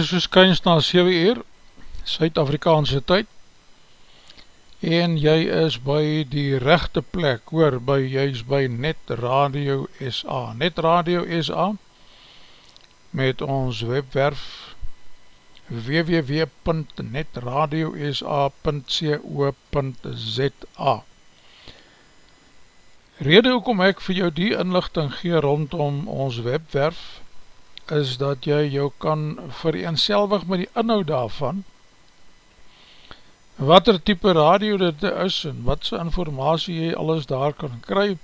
soos kyns na 7 uur, Suid-Afrikaanse tyd, en jy is by die rechte plek, hoor, by, jy is by Net Radio SA, Net Radio SA, met ons webwerf www.netradiosa.co.za Rede hoekom ek vir jou die inlichting gee rondom ons webwerf, is dat jy jou kan vereenselwig met die inhoud daarvan, wat er type radio dit is en wat so informatie jy alles daar kan kry,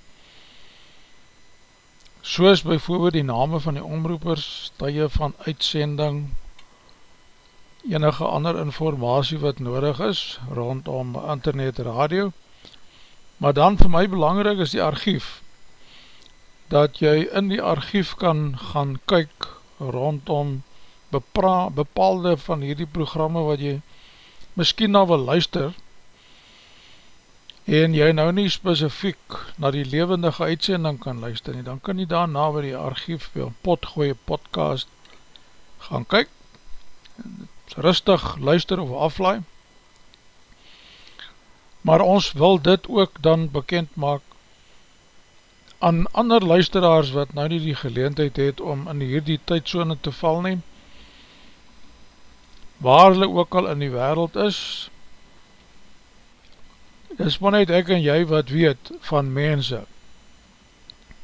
soos bijvoorbeeld die name van die omroepers, tye van uitsending, enige ander informatie wat nodig is rondom internet radio, maar dan vir my belangrijk is die archief, dat jy in die archief kan gaan kyk rondom bepaalde van hierdie programme wat jy miskien nou wil luister en jy nou nie specifiek na die levendige uitsending kan luister nie, dan kan jy daarna by die archief by een potgooie podcast gaan kyk. Rustig luister of aflaai. Maar ons wil dit ook dan bekend maak aan ander luisteraars wat nou nie die geleentheid het om in hierdie tydzone te val neem, waar hulle ook al in die wereld is, is maar net ek en jy wat weet van mense.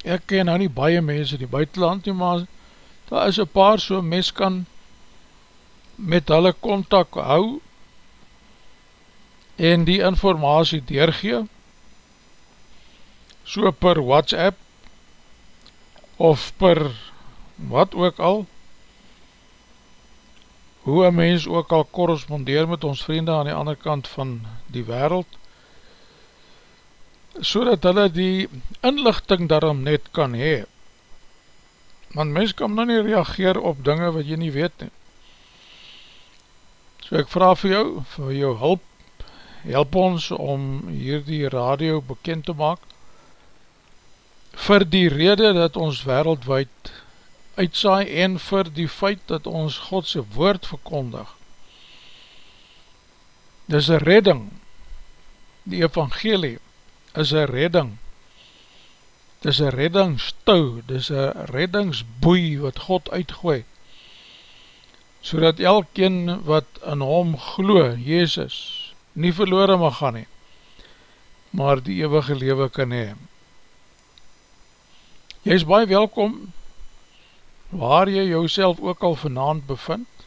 Ek ken nou nie baie mense in die buitenland nie, maar daar is een paar so mens kan met hulle contact hou en die informatie deurgee, so per WhatsApp of per wat ook al hoe een mens ook al korrespondeer met ons vriende aan die ander kant van die wereld so dat hulle die inlichting daarom net kan hee want mens kan nou nie reageer op dinge wat jy nie weet nie. So ek vraag vir jou vir jou hulp help ons om hier die radio bekend te maak vir die rede dat ons wereldwijd uitsaai en vir die feit dat ons Godse woord verkondig. Dis een redding, die evangelie is een redding, dis een reddingstou, dis een reddingsboei wat God uitgooi, so dat elkeen wat in hom glo, Jezus, nie verloren mag gaan nie, maar die eeuwige lewe kan neem. Jy is baie welkom waar jy jouself ook al vanavond bevind.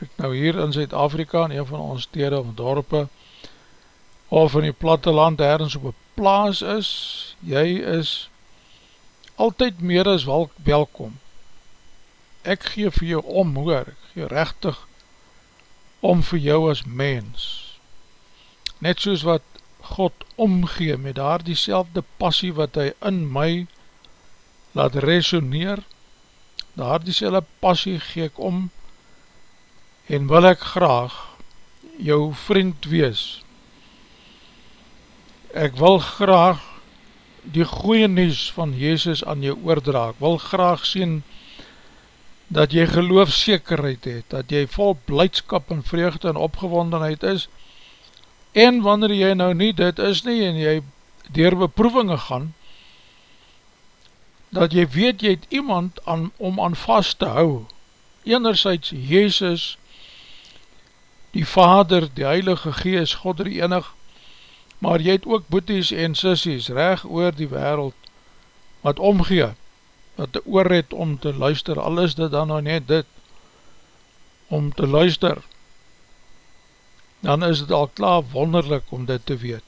Ek nou hier in Zuid-Afrika in een van ons stede of dorpe of in die platteland ergens op een plaas is, jy is altyd meer as wel, welkom. Ek gee vir jou om, hoor, ek gee rechtig om vir jou as mens. Net soos wat God omgee met daar die passie wat hy in my laat resoneer, daar die selle passie gee ek om, en wil ek graag jou vriend wees. Ek wil graag die goeie nies van Jezus aan jou oordraak, wil graag sien dat jy geloofsekerheid het, dat jy vol blijdskap en vreugde en opgewondenheid is, en wanneer jy nou nie dit is nie, en jy dier beproevinge gaan, dat jy weet jy het iemand aan, om aan vast te hou. Enerzijds Jezus, die Vader, die Heilige Gees, God die enig, maar jy het ook boeties en sissies reg oor die wereld, wat omgee, wat die oor het om te luister, al is dit dan nou net dit, om te luister, dan is het al klaar wonderlik om dit te weet.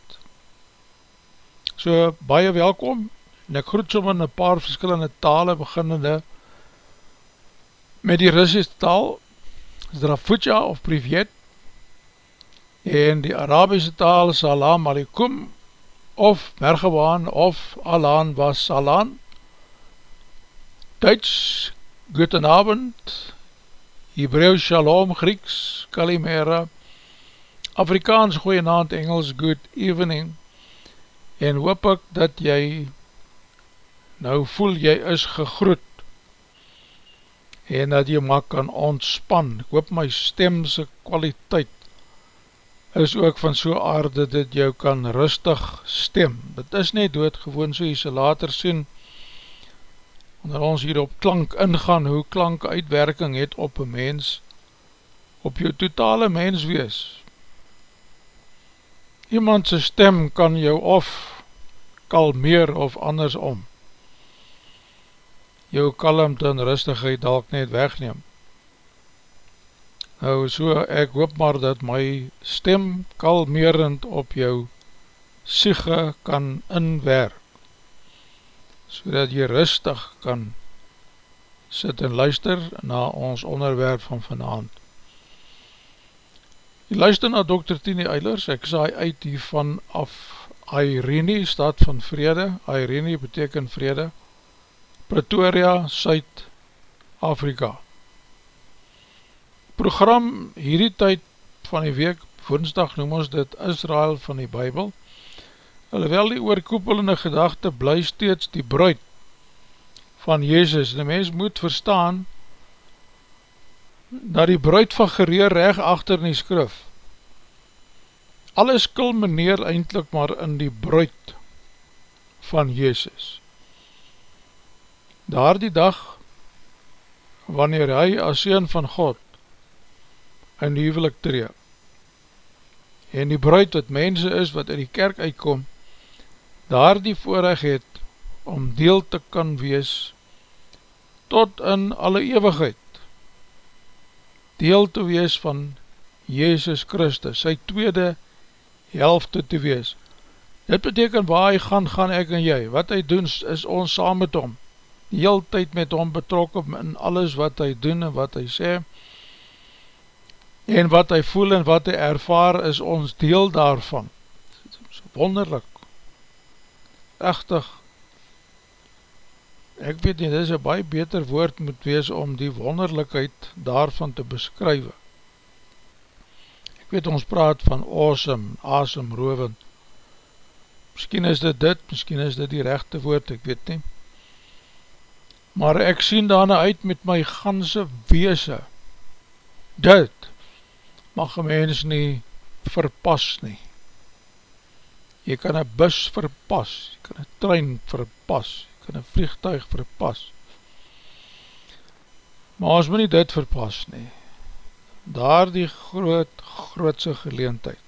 So, baie welkom, en ek groet som in een paar verskillende tale beginnende met die Russische taal Zrafutja of Privet en die Arabische taal Salam Alikum of Mergewaan of Alan was Salan Duits Guten Abend Hebreeuws Shalom Grieks Kalimera Afrikaans goeie naand Engels Good Evening en hoop ek dat jy nou voel jy is gegroet en dat jy maar kan ontspan. Ek hoop my stemse kwaliteit is ook van so aarde dat jy kan rustig stem. Dit is net doodgewoon so jy se later sien wanneer ons hier op klank ingaan, hoe klank uitwerking het op een mens, op jou totale mens wees. Iemand sy stem kan jou of kalmeer of andersom jou kalmte en rustigheid dalk net wegneem. Nou so, ek hoop maar dat my stem kalmerend op jou siege kan inwerk, so dat jy rustig kan sit en luister na ons onderwerp van vanavond. Jy luister na Dr. Tini Eilers, ek saai uit hier van af Airene, stad van vrede, Airene beteken vrede, Pretoria, Suid-Afrika. Program hierdie tyd van die week, woensdag noem ons dit Israel van die Bijbel, alhoewel die oorkoepelende gedachte bly steeds die bruid van Jezus. Die mens moet verstaan dat die bruid van gereer reg achter in die skrif alles kulmineer eindelijk maar in die bruid van Jezus daar die dag, wanneer hy as Seen van God in die huwelik tree, en die bruid wat mense is wat in die kerk uitkom, daar die voorrecht het om deel te kan wees tot in alle eeuwigheid, deel te wees van Jezus Christus, sy tweede helfte te wees. Dit beteken waar hy gaan, gaan ek en jy. Wat hy doen is ons saam met hom heel tyd met hom betrokken in alles wat hy doen en wat hy sê. En wat hy voel en wat hy ervaar is ons deel daarvan. Wonderlik. Echtig ek weet nie, dit is een baie beter woord moet wees om die wonderlikheid daarvan te beskrywe ek weet ons praat van awesome, awesome rovend miskien is dit dit, miskien is dit die rechte woord, ek weet nie maar ek sien daarna uit met my ganse weese, dit mag een mens nie verpas nie. Jy kan een bus verpas, jy kan een trein verpas, jy kan een vliegtuig verpas, maar ons moet nie dit verpas nie. Daar die groot, grootse geleentheid.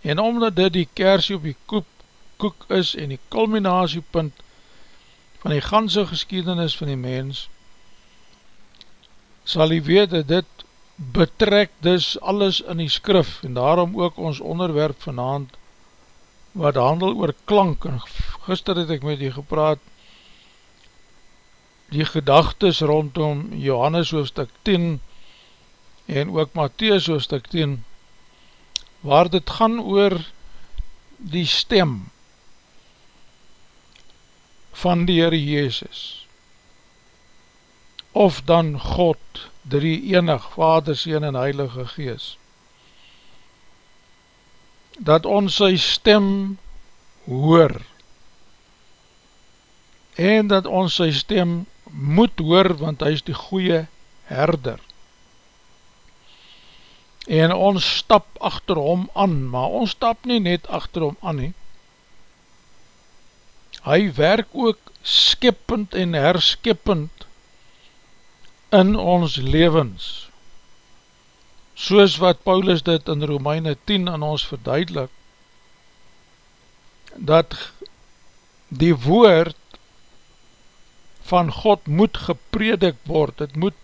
En omdat dit die kersie op die koek, koek is en die culminatiepunt van die ganse geschiedenis van die mens, sal hy weet dat dit betrek dus alles in die skrif, en daarom ook ons onderwerp vanavond, wat handel oor klank, en gister het ek met die gepraat, die gedagtes rondom Johannes hoofdstuk 10, en ook Matthäus hoofdstuk 10, waar dit gaan oor die stem, van die Heere Jezus. Of dan God drie enig Vader, Seen en Heilige Gees. Dat ons sy stem hoor. En dat ons sy stem moet hoor want hy is die goeie herder. En ons stap achter hom aan maar ons stap nie net achter hom aan nie hy werk ook skippend en herskippend in ons levens soos wat Paulus dit in Romeine 10 aan ons verduidelik dat die woord van God moet gepredik word, het moet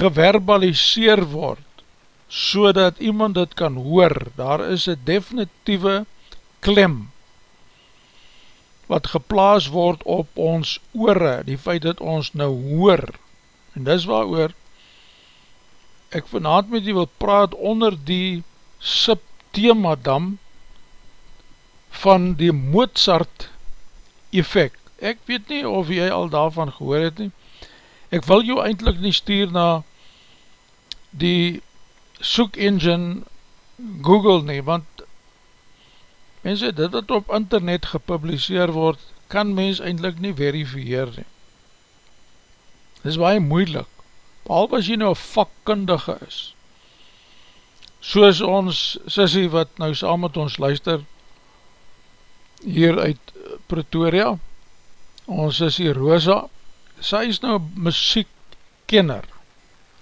geverbaliseer word, so dat iemand dit kan hoor, daar is een definitieve klem wat geplaas word op ons oore, die feit dat ons nou hoor, en dis waar oor, ek vanavond met jy wil praat onder die subthemadam van die Mozart effect, ek weet nie of jy al daarvan gehoor het nie, ek wil jou eindelijk nie stuur na die soek engine Google nie, want Mense, dit wat op internet gepubliseer word, kan mens eindelijk nie verifieer nie. Dit is baie moeilik, behalve as jy nou vakkundige is. Soos ons sissie wat nou saam met ons luister, hier uit Pretoria, ons sissie Rosa, sy is nou muziekkenner.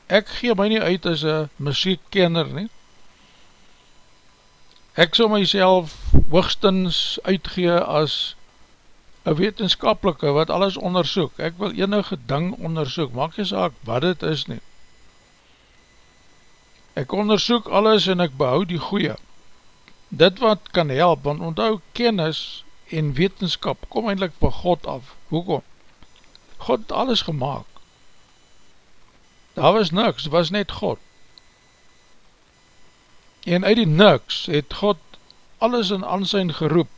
Ek gee my nie uit as een muziekkenner nie, ek sal myself hoogstens uitgee as een wetenskapelike wat alles onderzoek, ek wil enige ding onderzoek, maak jy saak wat het is nie. Ek onderzoek alles en ek behou die goeie. Dit wat kan help, want onthou kennis en wetenskap kom eindelijk van God af. Hoekom? God het alles gemaakt. Daar was niks, was net God. En uit die niks het God alles in ansijn geroep.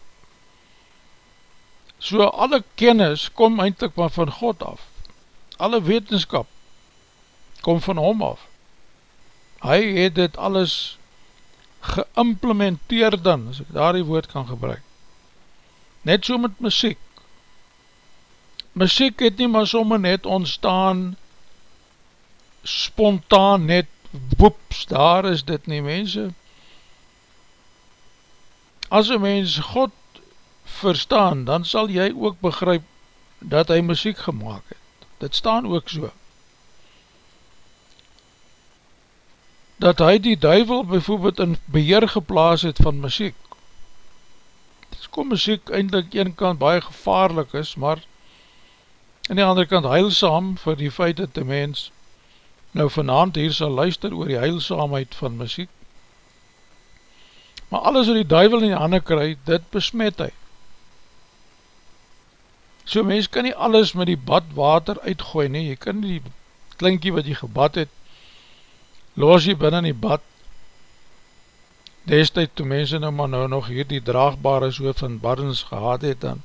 So alle kennis kom eindelijk maar van God af. Alle wetenskap kom van hom af. Hy het dit alles geïmplementeer dan, as ek daar die woord kan gebruik. Net so met muziek. Muziek het nie maar somme net ontstaan, spontaan net, woeps, daar is dit nie mense. As een mens God verstaan, dan sal jy ook begryp dat hy muziek gemaakt het. Dit staan ook so. Dat hy die duivel bijvoorbeeld in beheer geplaas het van muziek. Dis kom muziek eindelijk een kant baie gevaarlik is, maar in die andere kant heilsaam vir die feit dat die mens nou vanavond hier sal luister oor die heilsaamheid van muziek. Maar alles wat die duivel in die handen krijg, dit besmet hy. So mens kan nie alles met die badwater uitgooi nie, jy kan nie die klinkie wat jy gebad het, los jy binnen die bad, destijd toe mense nou maar nou nog hier die draagbare soort van baddens gehad het, dan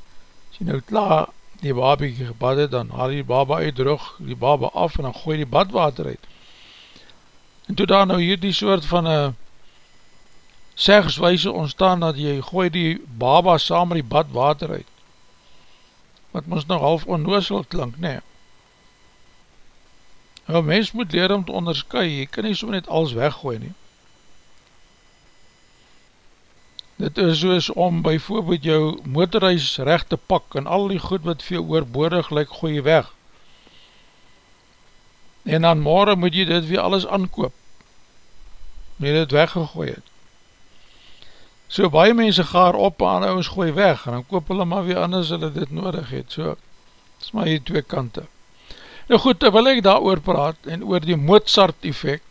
as jy nou klaar die babie gebad het, dan haal die baba uitdroog die baba af en dan gooi die badwater uit. En toe daar nou hier die soort van een segswijse ontstaan, dat jy gooi die baba saam met die badwater uit wat ons nou half onnoosel klink, nee. Nou, mens moet leer om te onderskui, jy kan nie so net alles weggooi nie. Dit is soos om byvoorbeeld jou motorhuis recht te pak en al die goed wat veel oorbodig lyk gooi weg. En dan morgen moet jy dit weer alles aankoop, nie dit weggegooi het. So baie mense gaar op aan ons gooi weg en dan koop hulle maar weer anders hulle dit nodig het. So, dit is maar hier twee kante. Nou goed, wil ek daar oor praat en oor die Mozart effect.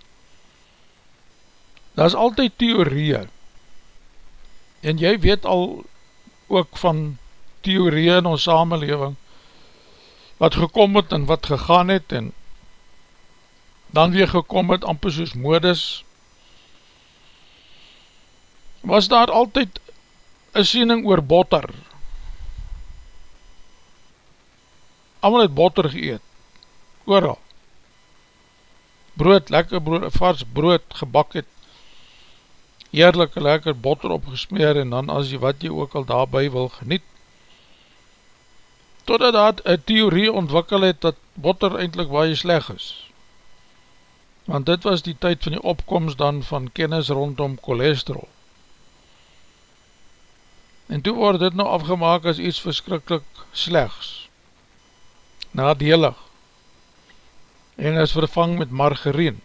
Dat is altyd theorieën. En jy weet al ook van theorieën in ons samenleving wat gekom het en wat gegaan het en dan weer gekom het amper soos modus was daar altyd een siening oor botter. Amal het botter geëet, ooral. Brood, lekker brood, vars brood gebak het, eerlijke lekker botter opgesmeer en dan as jy wat jy ook al daarby wil geniet. Totdat dat een theorie ontwikkel het dat botter eindelijk waar jy sleg is. Want dit was die tyd van die opkomst dan van kennis rondom cholesterol. En toe word dit nou afgemaak as iets verskrikkelijk slechts, nadelig, en is vervang met margarine.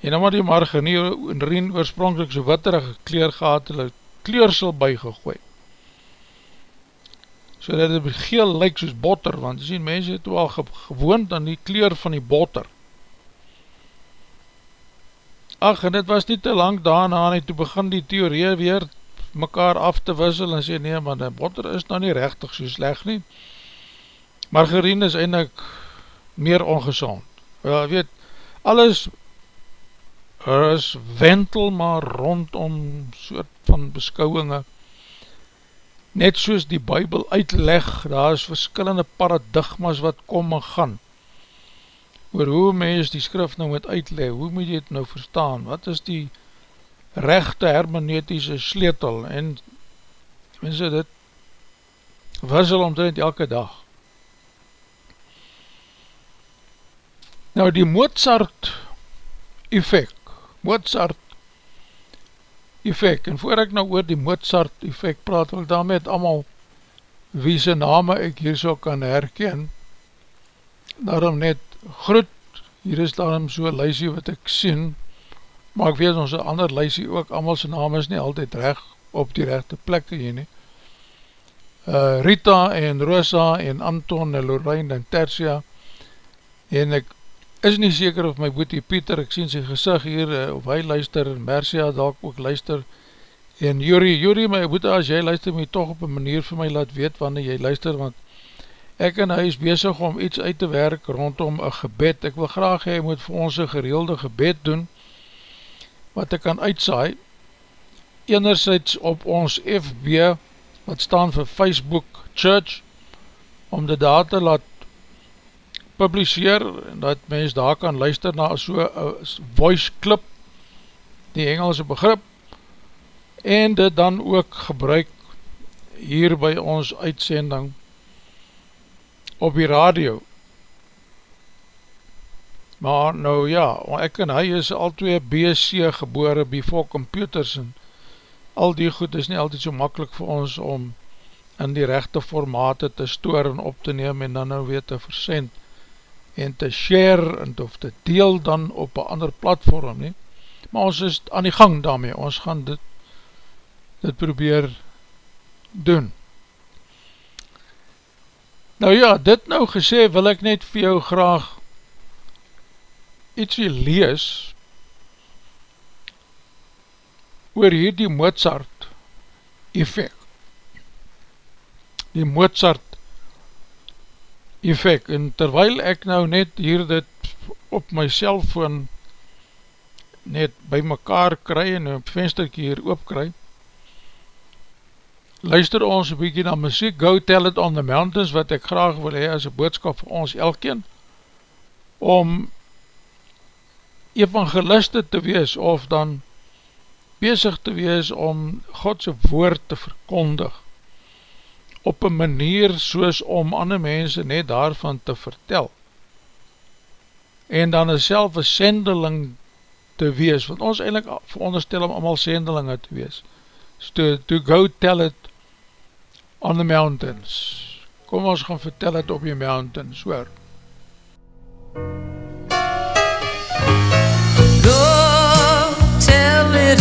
En wat die margarine oorspronkelijk so witterige kleur gehad, hulle kleursel bygegooi. So dat het geel lyk soos botter, want jy sien, mense het wel gewoond aan die kleur van die botter. Ach, en dit was nie te lang daarna, en toe begin die theorie weer mekaar af te wissel en sê, nee, maar die botter is nou nie rechtig so sleg nie. Margarine is eindelijk meer ongezond. Ja, weet, alles is wentel maar rondom soort van beskouwinge. Net soos die bybel uitleg, daar is verskillende paradigmas wat kom en gaan. Oor hoe mens die skrif nou moet uitleg, hoe moet jy het nou verstaan, wat is die rechte hermenetische sleetel en mense dit wissel omtrent elke dag. Nou die Mozart effect, Mozart effect, en voor ek nou oor die Mozart effect praat, wil daarmee het allemaal wie sy name ek hier so kan herken, daarom net groet, hier is daarom so lysie wat ek sien, maar ek weet ons ander lysie ook, allemaal sy naam is nie altyd recht op die rechte plekke hier nie. uh, Rita en Rosa en Anton en Lorraine en Tertia en ek is nie seker of my boetie Pieter, ek sien sy gezig hier, uh, of hy luister, Mercia dalk ook luister, en Juri, Juri my boetie, as jy luister, my toch op een manier vir my laat weet wanneer jy luister, want ek en hy is bezig om iets uit te werk rondom een gebed, ek wil graag hy moet vir ons een gereelde gebed doen, wat ek kan uitsaai, enerzijds op ons FB, wat staan vir Facebook Church, om dit daar te laat publiseer, en dat mens daar kan luister na so'n voice clip, die Engelse begrip, en dit dan ook gebruik hier by ons uitsending op die radio. Maar nou ja, ek en hy is al twee BC gebore before computers en al die goed is nie altyd so makkelijk vir ons om in die rechte formate te stoor en op te neem en dan nou weer te versend en te share en of te deel dan op een ander platform nie. Maar ons is aan die gang daarmee, ons gaan dit, dit probeer doen. Nou ja, dit nou gesê wil ek net vir jou graag ietsie lees oor hier die Mozart effect. Die Mozart effect. En terwyl ek nou net hier dit op my cellfoon net by mekaar kry en een vensterkie hier oopkry, luister ons een bykie na muziek, Go Tell It On The Mountains, wat ek graag wil hee as een boodskap vir ons elkeen, om evangeliste te wees, of dan bezig te wees om Godse woord te verkondig op een manier soos om ander mense net daarvan te vertel en dan is self een sendeling te wees, want ons eindelijk veronderstel om allemaal sendelinge te wees. So to, to go tell it on the mountains. Kom ons gaan vertel het op die mountains hoor is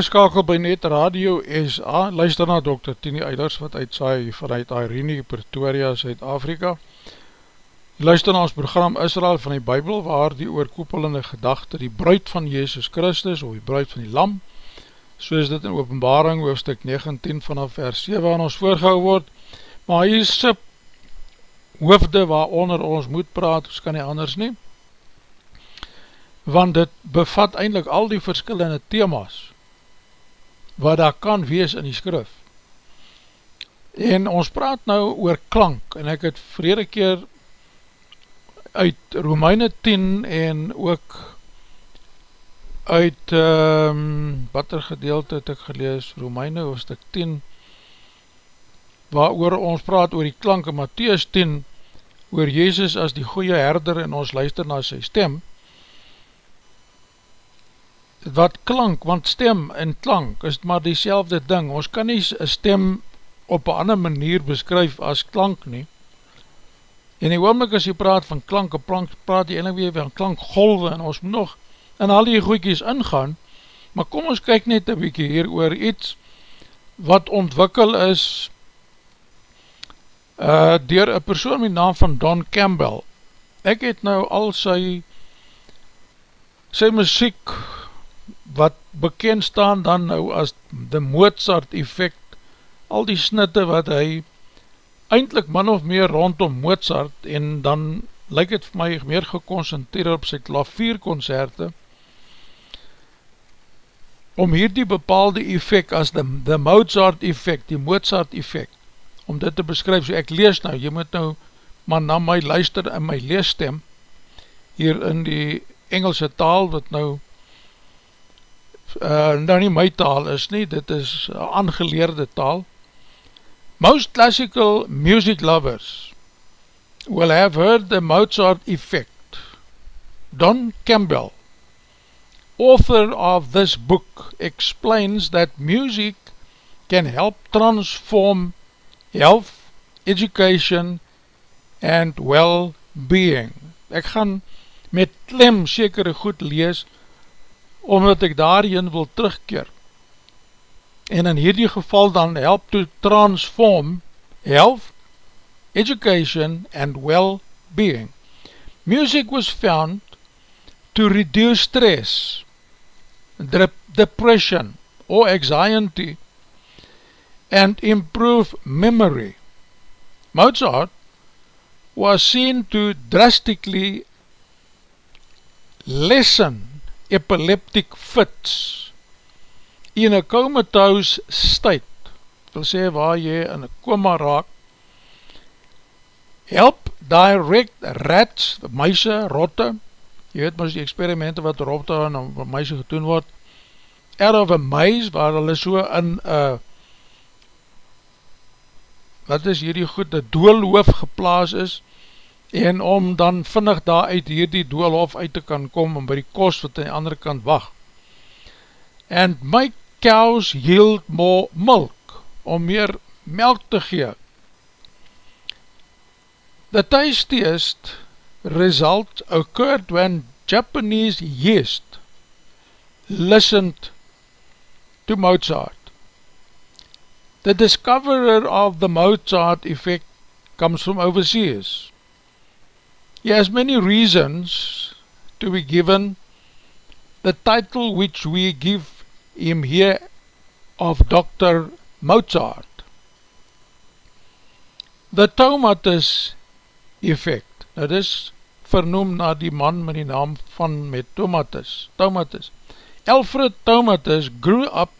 ingeskakeld by Net Radio SA, luister na Dr. Tini Eilers wat uitsaai vanuit Irene, Pretoria, Zuid-Afrika Luister na ons program Israel van die Bijbel waar die oorkoepelende gedachte die bruid van Jezus Christus of die bruid van die lam soos dit in openbaring hoofdstuk 19 vanaf vers 7 aan ons voorgehou word maar hier is sy hoofde waaronder ons moet praat ons kan nie anders nie want dit bevat eindelijk al die verskillende thema's wat daar kan wees in die skrif. En ons praat nou oor klank en ek het vrede keer uit Romeine 10 en ook uit um, wat er gedeelte het ek gelees, Romeine hoofdstuk 10 waar oor ons praat oor die klanke, Matthäus 10 oor Jezus as die goeie herder en ons luister na sy stem wat klank, want stem en klank is maar die ding, ons kan nie stem op een ander manier beskryf as klank nie. En die oomlik as jy praat van klank, praat jy enig weer van klankgolwe en ons moet nog in al die goeikies ingaan, maar kom ons kyk net een bykie hier oor iets wat ontwikkel is uh, dier een persoon met naam van Don Campbell. Ek het nou al sy sy muziek wat bekend staan dan nou as the Mozart effect, al die snitte wat hy eindelijk man of meer rondom Mozart en dan lyk het vir my meer geconcentreer op sy klavierconcerte om hier die bepaalde effect as the, the Mozart effect, die Mozart effect om dit te beskryf, so ek lees nou, jy moet nou maar na my luister in my leesstem hier in die Engelse taal wat nou uh, nou nie my taal is nie, dit is aangeleerde taal Most classical music lovers will have heard the Mozart effect. Don Campbell, author of this book, explains that music can help transform health, education and well-being. Ek gaan met klem sekere goed lees, omdat ek daarin wil terugkeer en in hierdie geval dan help to transform health, education and well-being. Music was found to reduce stress, depression or anxiety and improve memory. Mozart was seen to drastically lessen epileptic fits. In a comatose state, wil sê waar jy in a coma raak, help direct rats, muise, rotte, jy weet maar die experimente wat rotte en muise getoen word, out of a muis, waar hulle so in a, wat is hierdie goed, a doolhoof geplaas is, en om dan vinnig daar uit hierdie doolhof uit te kan kom, om by die kost wat aan die andere kant wacht, and make cows yield more milk, om meer melk te gee. The tastiest result occurred when Japanese yeast listened to Mozart. The discoverer of the Mozart effect comes from overseas. He has many reasons to be given the title which we give him here of Dr. Mozart. The Tomatus effect, nou dis vernoem na die man met die naam van met Tomatus, Tomatus. Alfred Tomatus grew up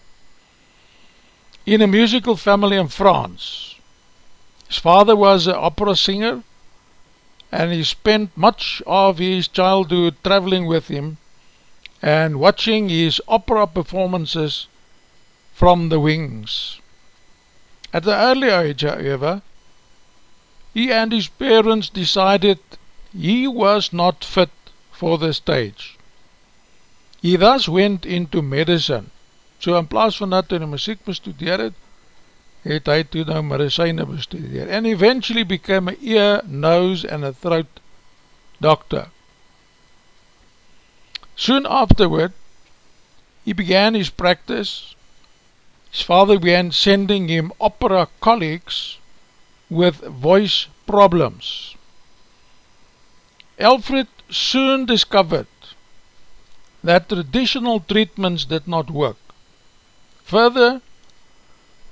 in a musical family in France. His father was an opera singer and he spent much of his childhood travelling with him and watching his opera performances from the wings. At the early age, however, he and his parents decided he was not fit for the stage. He thus went into medicine. So in plaas van dat hy die muziek bestudeer het, het hy toe nou medicijne bestudeer. And eventually became a ear, nose and a throat doctor. Soon afterward, he began his practice. His father began sending him opera colleagues with voice problems. Alfred soon discovered that traditional treatments did not work. Further,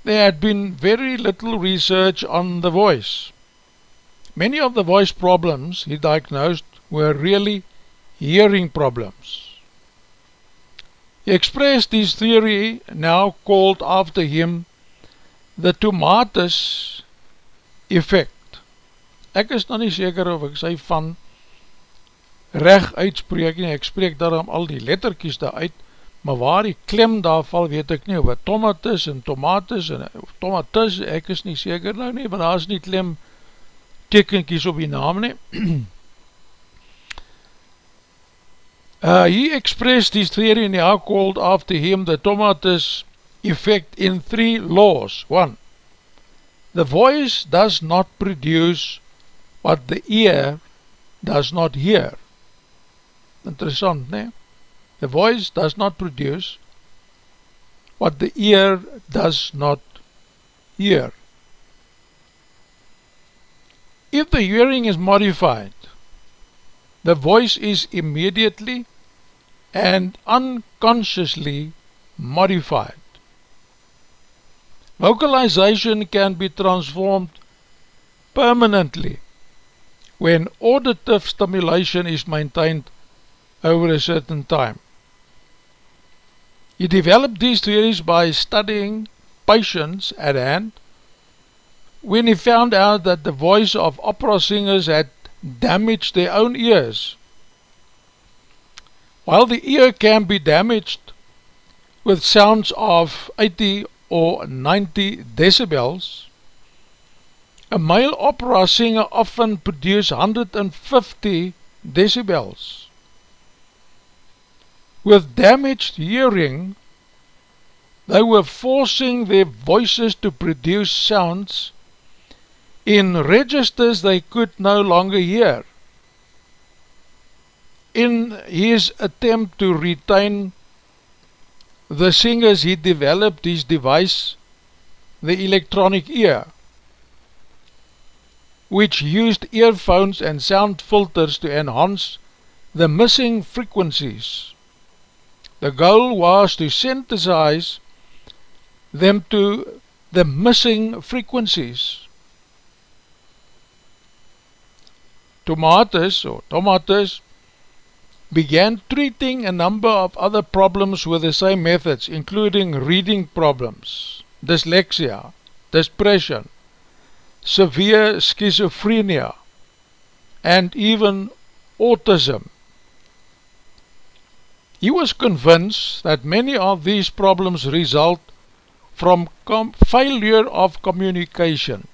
there had been very little research on the voice. Many of the voice problems he diagnosed were really hearing problems. He expressed his theory, now called after him, the tomatis effect. Ek is nou nie seker of ek sy van reg uitspreek nie, ek spreek daarom al die letterkies daar uit, maar waar die klem daar val, weet ek nie, of het tomatis en tomatis en tomatis, ek is nie seker nou nie, want daar is nie klem tekenkies op die naam nie. uh, he expressed his theory in the called after him the tomatis effect in three laws. One, the voice does not produce what the ear does not hear. Interessant, ne? The voice does not produce what the ear does not hear. If the hearing is modified, the voice is immediately and unconsciously modified. Vocalization can be transformed permanently when auditive stimulation is maintained over a certain time. He developed these theories by studying patients at hand when he found out that the voice of opera singers had damaged their own ears. While the ear can be damaged with sounds of 80 or 90 decibels, a male opera singer often produce 150 decibels. With damaged hearing, they were forcing their voices to produce sounds in registers they could no longer hear. In his attempt to retain the singers, he developed his device, the electronic ear, which used earphones and sound filters to enhance the missing frequencies. The goal was to synthesize them to the missing frequencies. Tomatis or Tomatis began treating a number of other problems with the same methods, including reading problems, dyslexia, depression, severe schizophrenia, and even autism. He was convinced that many of these problems result from failure of communication,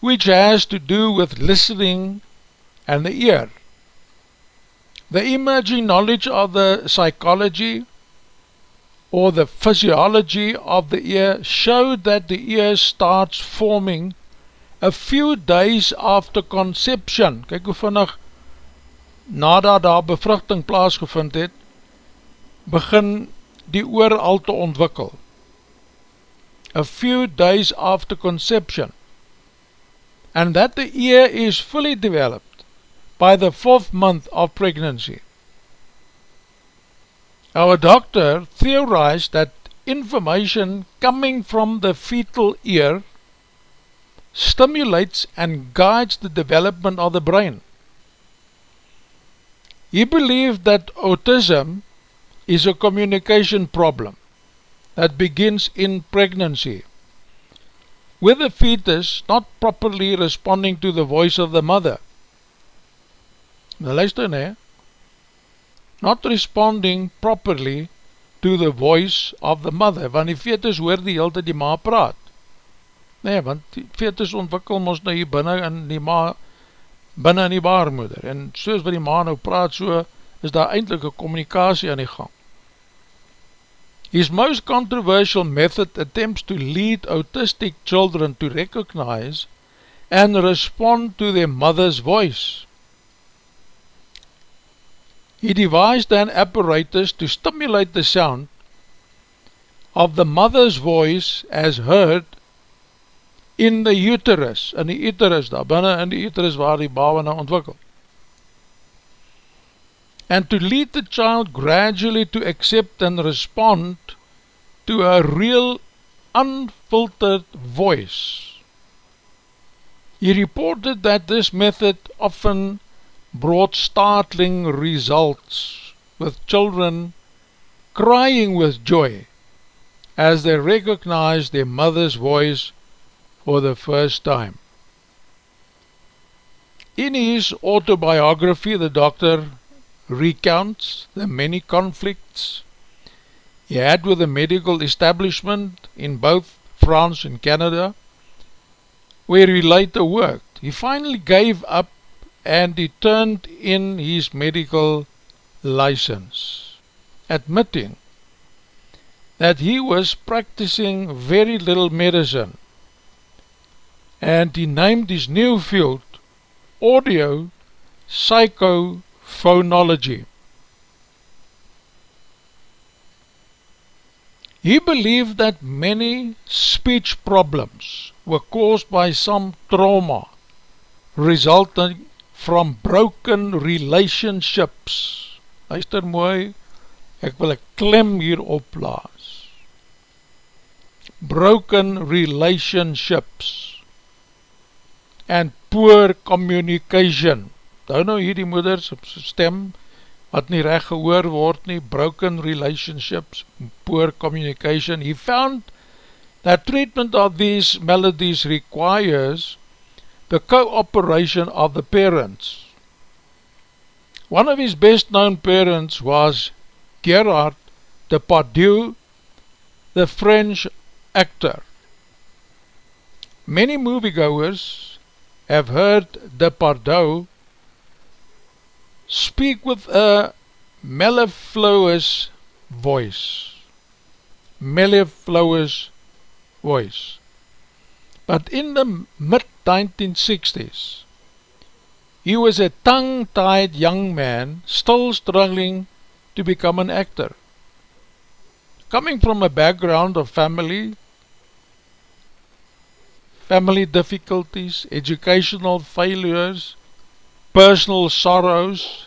which has to do with listening and the ear. The emerging knowledge of the psychology or the physiology of the ear showed that the ear starts forming a few days after conception. Kijk hoe vinnig nadat daar bevruchting plaasgevind het, begin die oor al te ontwikkel. A few days after conception. And that the ear is fully developed by the fourth month of pregnancy. Our doctor theorized that information coming from the fetal ear stimulates and guides the development of the brain. He believed that autism is a communication problem that begins in pregnancy, with the fetus not properly responding to the voice of the mother. Nou luister nie, not responding properly to the voice of the mother, want die fetus hoor die hele die ma praat. Nee, want die fetus ontwikkel ons nou hier binnen in die ma praat binnen in die baarmoeder en soos wat die ma nou praat so is daar eindelijk een communicatie aan die gang His most controversial method attempts to lead autistic children to recognize and respond to their mother's voice. He devised an apparatus to stimulate the sound of the mother's voice as heard in the uterus, in die uterus daar, binnen in die uterus waar die baba nou ontwikkel. and to lead the child gradually to accept and respond to a real unfiltered voice. He reported that this method often brought startling results with children crying with joy as they recognized their mother's voice for the first time. In his autobiography, the doctor recounts the many conflicts he had with the medical establishment in both France and Canada, where he later worked. He finally gave up and he turned in his medical license, admitting that he was practicing very little medicine and he named his new field audio psychophonology. He believed that many speech problems were caused by some trauma resulting from broken relationships. Luister mooi, ek wil ek klem hier oplaas. Broken relationships and poor communication. Hou nou hier die moeders stem, wat nie recht gehoor word nie, broken relationships, poor communication. He found that treatment of these melodies requires the cooperation of the parents. One of his best known parents was Gerard Depardieu, the French actor. Many moviegoers have heard Depardieu speak with a mellifluous voice. Mellifluous voice. But in the mid-1960s, he was a tongue-tied young man still struggling to become an actor. Coming from a background of family, family difficulties, educational failures, personal sorrows,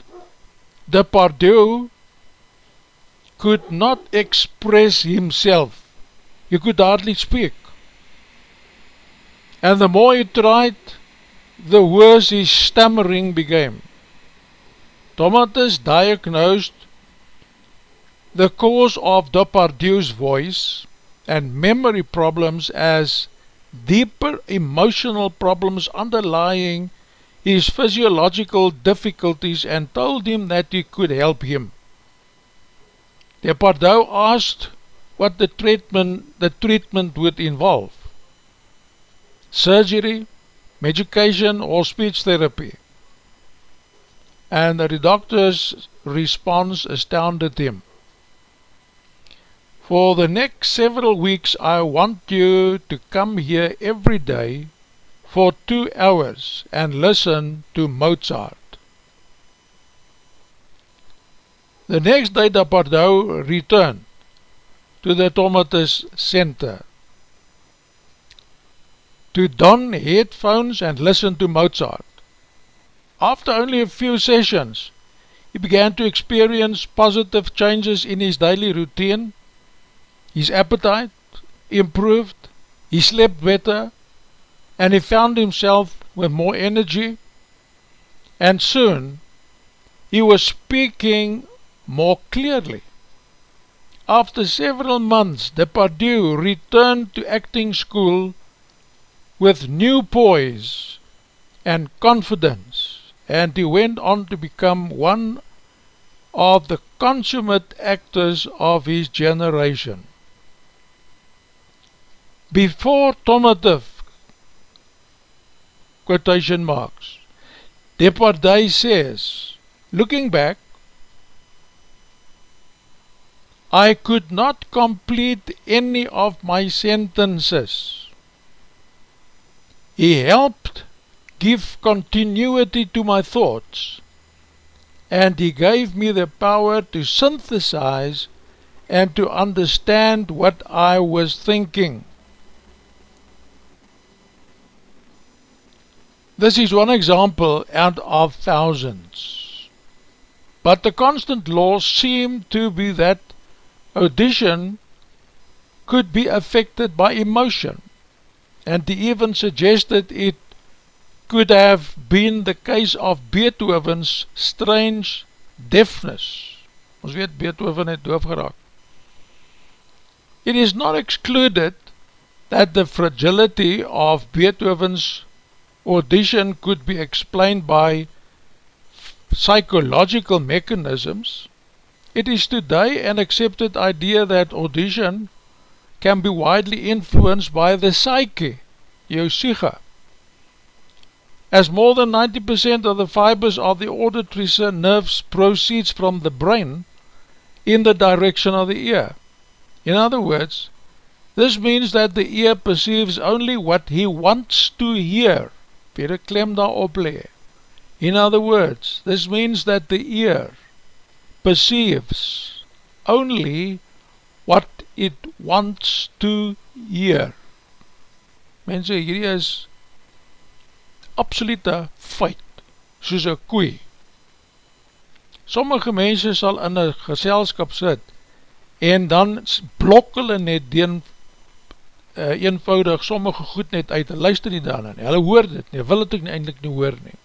Depardieu could not express himself. He could hardly speak. And the more he tried, the worse his stammering became. Tomatis diagnosed the cause of Depardieu's voice and memory problems as deeper emotional problems underlying his physiological difficulties and told him that he could help him. Depardieu asked what the treatment, the treatment would involve. Surgery, medication or speech therapy. And the doctor's response astounded him. For the next several weeks I want you to come here every day for two hours and listen to Mozart. The next day the Pardoe returned to the Tomatis Center to don headphones and listen to Mozart. After only a few sessions, he began to experience positive changes in his daily routine. His appetite improved, he slept better, and he found himself with more energy and soon he was speaking more clearly. After several months, Depardieu returned to acting school with new poise and confidence and he went on to become one of the consummate actors of his generation. Before Tomative quotation marks. Depardieu says, looking back, I could not complete any of my sentences. He helped give continuity to my thoughts and he gave me the power to synthesize and to understand what I was thinking. This is one example out of thousands. but the constant law seemed to be that audition could be affected by emotion, and he even suggested it could have been the case of Beethoven's strange deafness. Ons weet Beethoven het doof geraak. It is not excluded that the fragility of Beethoven's audition could be explained by psychological mechanisms, it is today an accepted idea that audition can be widely influenced by the psyche, jou psyche. As more than 90% of the fibers of the auditory nerves proceeds from the brain in the direction of the ear. In other words, this means that the ear perceives only what he wants to hear. Weer een klem daar oplee. In other words, this means that the ear perceives only what it wants to hear. Mense, hierdie is absolute feit, soos een koei. Sommige mense sal in een geselskap sit, en dan blok hulle net deen uh, eenvoudig sommige goed net uit, en luister nie daarna nie, hulle hoor dit nie, wil het ook nie eindelijk nie hoor nie.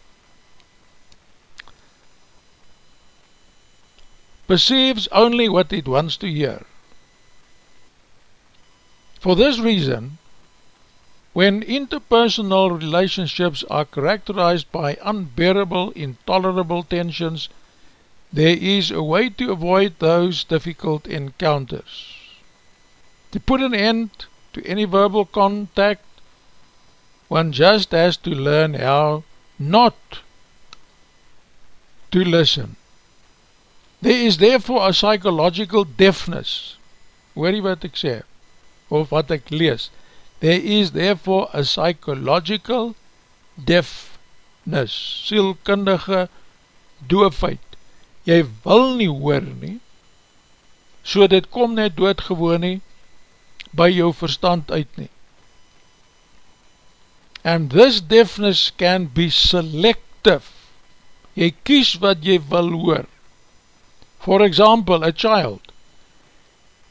perceives only what it wants to hear. For this reason, when interpersonal relationships are characterized by unbearable, intolerable tensions, there is a way to avoid those difficult encounters. To put an end to any verbal contact, one just has to learn how not to listen. There is therefore a psychological deafness. Hoor jy wat ek sê? Of wat ek lees? There is therefore a psychological deafness. Sielkundige doofheid. Jy wil nie hoor nie. So dit kom net doodgewoon nie by jou verstand uit nie. And this deafness can be selective. Jy kies wat jy wil hoor. For example, a child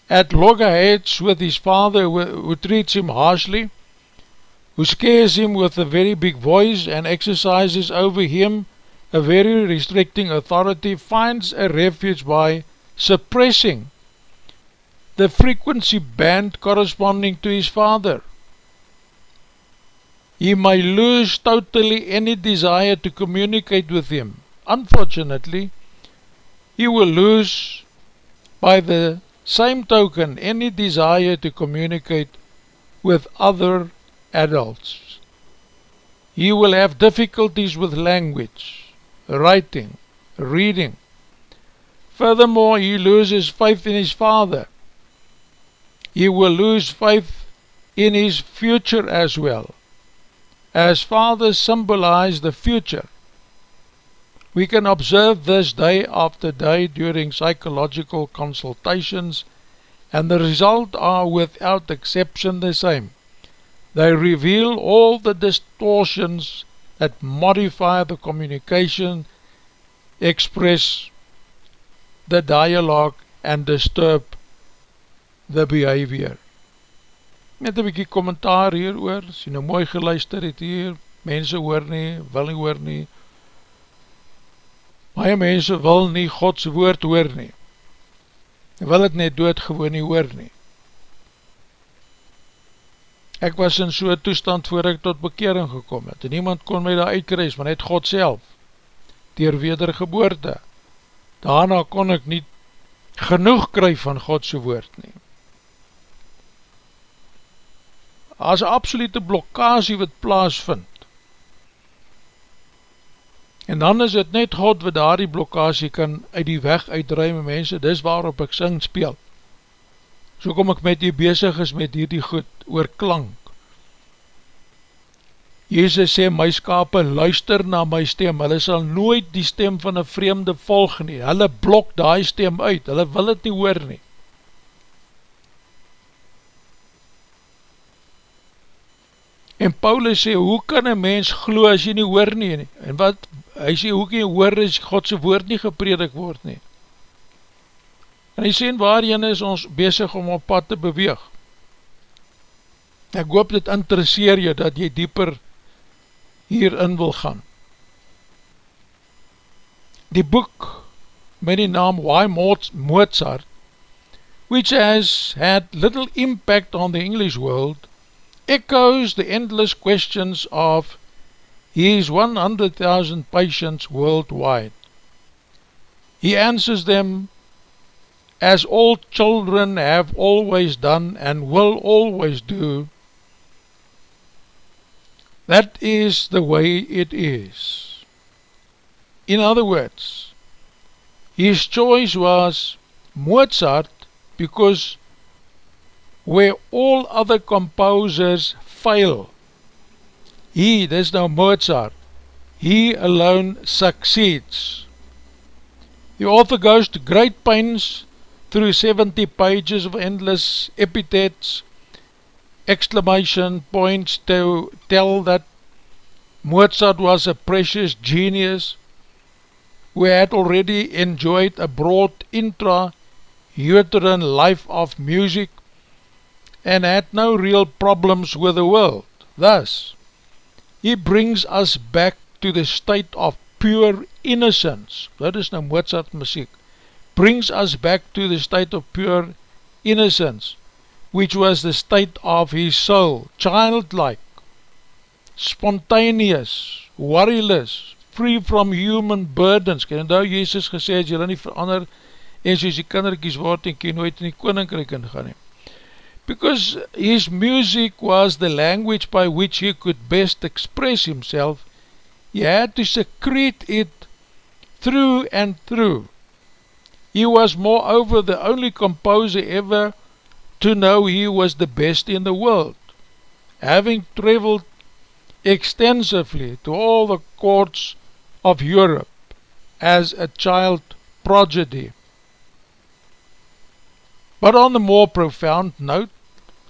at loggerheads with his father who treats him harshly, who scares him with a very big voice and exercises over him a very restricting authority, finds a refuge by suppressing the frequency band corresponding to his father. He may lose totally any desire to communicate with him. Unfortunately, he will lose by the same token any desire to communicate with other adults. He will have difficulties with language, writing, reading. Furthermore, he loses faith in his father. He will lose faith in his future as well. As fathers symbolize the future, We can observe this day after day during psychological consultations and the result are without exception the same. They reveal all the distortions that modify the communication, express the dialogue and disturb the behavior. Met een bykie kommentaar hier oor, as jy nou mooi geluister het hier, mense hoor nie, wil nie hoor nie, Baie mense wil nie Gods woord hoor nie. Wil het net doodgewoon nie hoor nie. Ek was in so'n toestand voor ek tot bekering gekom het, en niemand kon my daar uitkruis, maar net God self, dier wedergeboorte. Daarna kon ek nie genoeg kry van Godse woord nie. As een absolute blokkasie wat plaas vind, En dan is het net God wat daar die blokkasie kan uit die weg uitruim en mense, dis waarop ek sing speel. So kom ek met die bezig is met hierdie goed oor klank. Jezus sê, my skape luister na my stem, hulle sal nooit die stem van een vreemde volg nie, hulle blok die stem uit, hulle wil het nie hoor nie. En Paulus sê, hoe kan een mens glo as jy nie hoor nie? En wat hy sê, hoe kan jy hoor as Godse woord nie gepredik word nie? En hy sê, waarin is ons bezig om op pad te beweeg? Ek hoop dit interesseer jy, dat jy dieper hierin wil gaan. Die boek met die naam Why Mozart, which has had little impact on the English world, echoes the endless questions of his 100,000 patients worldwide. He answers them as all children have always done and will always do. That is the way it is. In other words, his choice was Mozart because where all other composers fail, he, this nou Mozart, he alone succeeds. The author goes to great pains through 70 pages of endless epithets, exclamation points to tell that Mozart was a precious genius who had already enjoyed a broad intra-uterine life of music and had no real problems with the world. Thus, he brings us back to the state of pure innocence. That is nou Mozart muziek. Brings us back to the state of pure innocence, which was the state of his soul, childlike, spontaneous, worryless, free from human burdens. Kan nou Jezus gesê, as jylle nie verander, en soos die kinderkies word, en kan nooit in die koninkryk ingaan neem because his music was the language by which he could best express himself, he had to secrete it through and through. He was moreover the only composer ever to know he was the best in the world, having travelled extensively to all the courts of Europe as a child prodigy. But on the more profound note,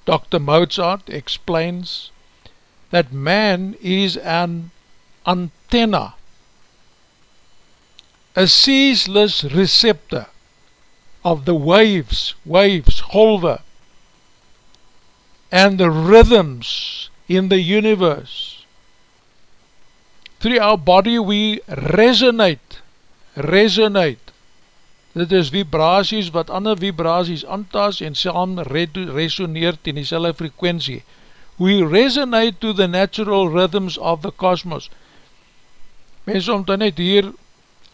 Dr. Mozart explains that man is an antenna, a ceaseless receptor of the waves, waves, golwe, and the rhythms in the universe. Through our body we resonate, resonate dit is vibraties wat ander vibraties antas en saam resoneert in die selle frekwensie. We resonate to the natural rhythms of the cosmos. Mens om dan net hier,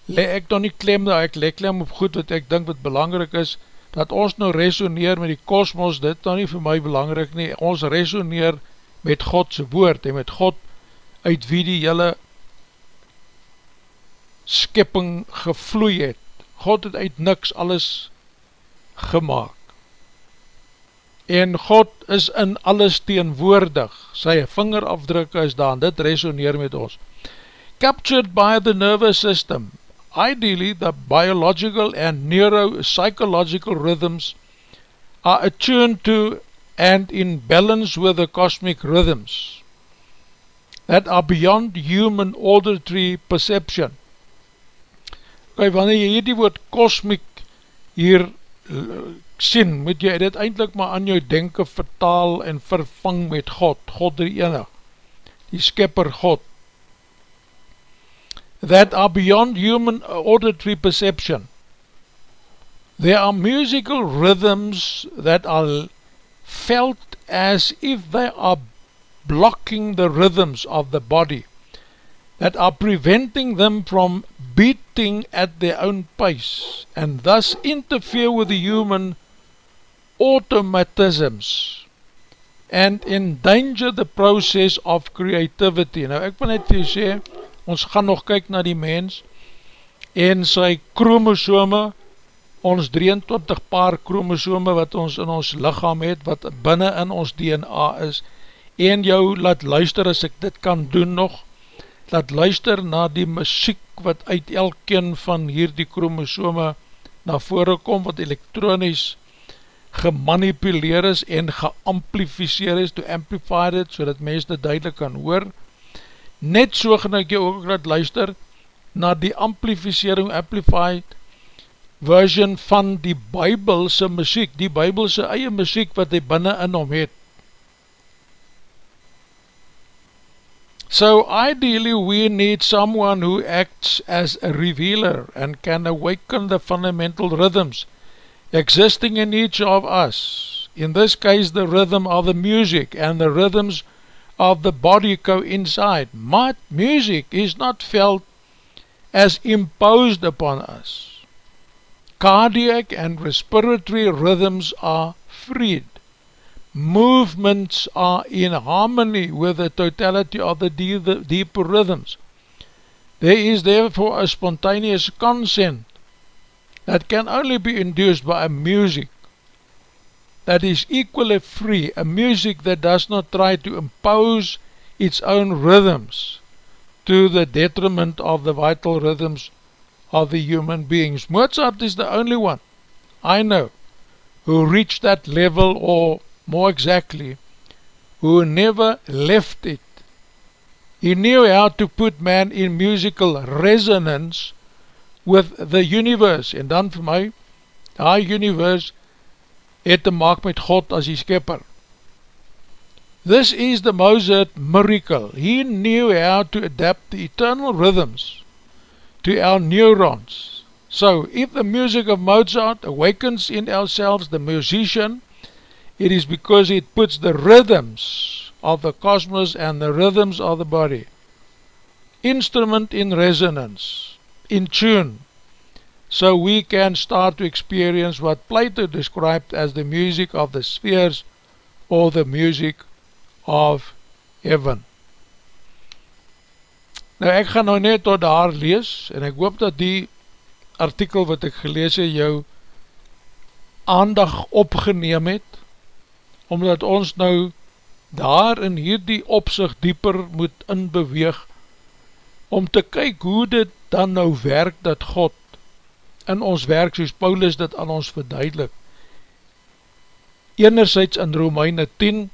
le ek dan nie klem dat ek le klem op goed wat ek dink wat belangrijk is, dat ons nou resoneer met die kosmos, dit dan nie vir my belangrijk nie, ons resoneer met Godse woord en met God uit wie die jylle skipping gevloei het. God het uit niks alles gemaakt. En God is in alles teenwoordig, sy vingerafdrukke is daar, dit resoneer met ons. Captured by the nervous system, ideally the biological and neuropsychological rhythms are attuned to and in balance with the cosmic rhythms that are beyond human auditory perception. Kijk, wanneer jy die woord kosmiek hier uh, sien, moet jy dit eindelijk maar aan jou denken vertaal en vervang met God, God die enig, die skipper God, that are beyond human auditory perception. There are musical rhythms that are felt as if they are blocking the rhythms of the body, that are preventing them from beating at their own pace and thus interfere with the human automatisms and endanger the process of creativity. Nou ek wil net jy sê, ons gaan nog kyk na die mens en sy chromosome, ons 23 paar chromosome wat ons in ons lichaam het, wat binnen in ons DNA is, en jou laat luister as ek dit kan doen nog, laat luister na die muziek wat uit elkeen van hierdie chromosome na vore kom, wat elektronisch gemanipuleer is en geamplificeer is, to amplify it, so dat mens dit duidelik kan hoor. Net so gaan ek jou ook laat luister na die amplificering, amplified version van die bybelse muziek, die bybelse eie muziek wat hy binnen in hom het. So ideally we need someone who acts as a revealer and can awaken the fundamental rhythms existing in each of us. In this case the rhythm of the music and the rhythms of the body coincide. But music is not felt as imposed upon us. Cardiac and respiratory rhythms are freed. Movements are in harmony with the totality of the deeper rhythms. There is therefore a spontaneous consent that can only be induced by a music that is equally free, a music that does not try to impose its own rhythms to the detriment of the vital rhythms of the human beings. Mozart is the only one I know who reached that level or more exactly, who never left it. He knew how to put man in musical resonance with the universe, en dan vir my, die universe het te maak met God as die skepper. This is the Mozart miracle. He knew how to adapt the eternal rhythms to our neurons. So, if the music of Mozart awakens in ourselves the musician, it is because it puts the rhythms of the cosmos and the rhythms of the body instrument in resonance, in tune, so we can start to experience what Plato described as the music of the spheres or the music of heaven. Nou ek gaan nou net tot daar lees en ek hoop dat die artikel wat ek gelees het jou aandag opgeneem het omdat ons nou daar in hierdie opzicht dieper moet inbeweeg, om te kyk hoe dit dan nou werk dat God in ons werk, soos Paulus dit aan ons verduidelik. Enerzijds in Romeine 10,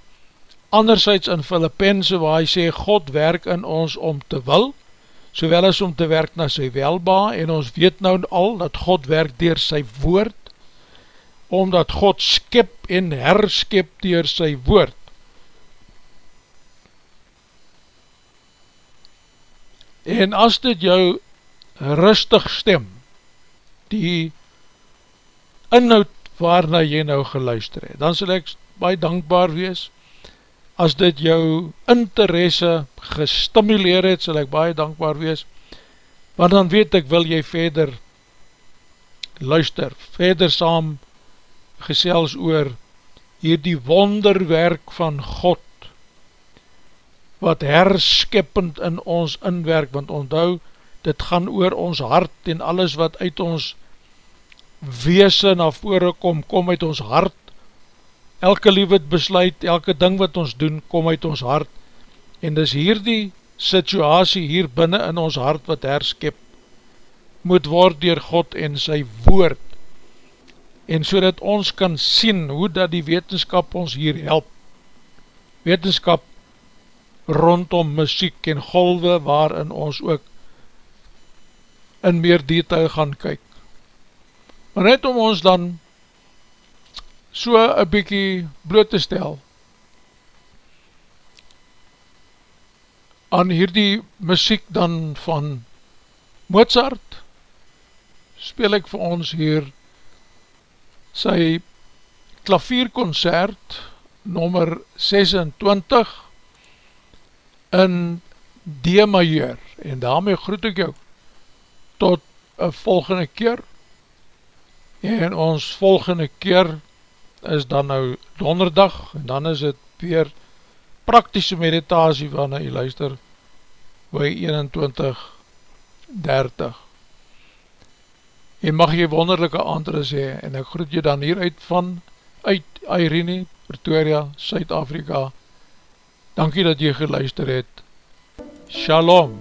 anderzijds in Filippense waar hy sê, God werk in ons om te wil, sowel as om te werk na sy welba, en ons weet nou al dat God werk dier sy woord, omdat God skip en herskip dier sy woord. En as dit jou rustig stem, die inhoud waarna jy nou geluister het, dan sal ek baie dankbaar wees, as dit jou interesse gestimuleer het, sal ek baie dankbaar wees, want dan weet ek, wil jy verder luister, verder saam gesels oor hier die wonderwerk van God wat herskippend in ons inwerk, want onthou, dit gaan oor ons hart en alles wat uit ons weese na vore kom, kom uit ons hart, elke liefde besluit, elke ding wat ons doen, kom uit ons hart, en dis hier die situasie hier binnen in ons hart wat herskip, moet word dier God en sy woord, en so dat ons kan sien hoe dat die wetenskap ons hier help. Wetenskap rondom muziek en golwe waarin ons ook in meer detail gaan kyk. Maar net om ons dan so een bykie bloot te stel aan hierdie muziek dan van Mozart speel ek vir ons hier sy klavierconcert nummer 26 in D majeur. En daarmee groet ek jou. Tot een volgende keer. En ons volgende keer is dan nou donderdag. En dan is het weer praktische meditasie van jy luister by 21.30 en mag jy wonderlijke aandres hee, en ek groet jy dan hieruit van, uit Irene, Pretoria, Suid-Afrika, dankie dat jy geluister het, Shalom.